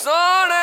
Sonic!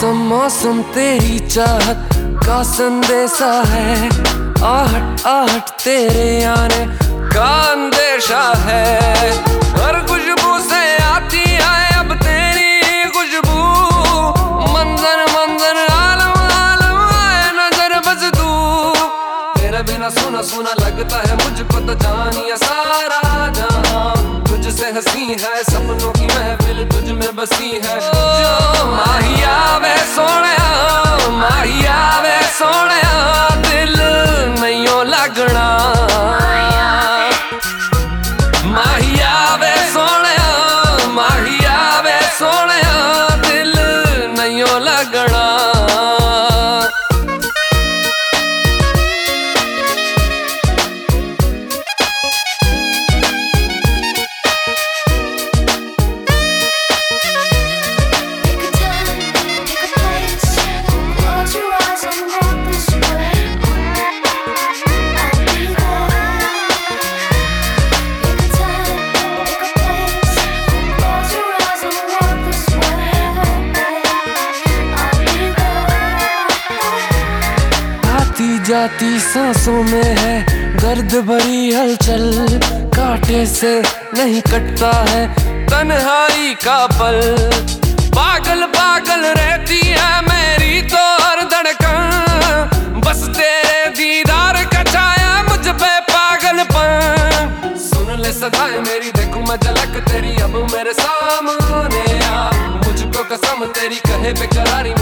मौसम मौसम तेरी चाहत का संदेशा है। आहट आहट तेरे आने का अंदेशा है। हर खुशबू से आती है अब तेरी खुशबू। मंजर मंजर, आलम आलम, आए नज़र बस तू। तेरे बिना सुना सुना लगता है मुझको तो जानिया सारा जहाँ तुझसे हँसी है, सपनों की महफिल तुझ में बसी है। नहीं जाती सांसों में है, दर्द भरी हलचल कांटे से नहीं कटता है, तन्हाई का पल। पागल पागल रहती है मेरी तो हर धड़कन, बस तेरे दीदार का छाया मुझ पे पागलपन। सुन ले सदाएँ मेरी, देखूँ मैं झलक तेरी, अब मेरे सामने आ। मुझको कसम तेरी, कहे बेकरारी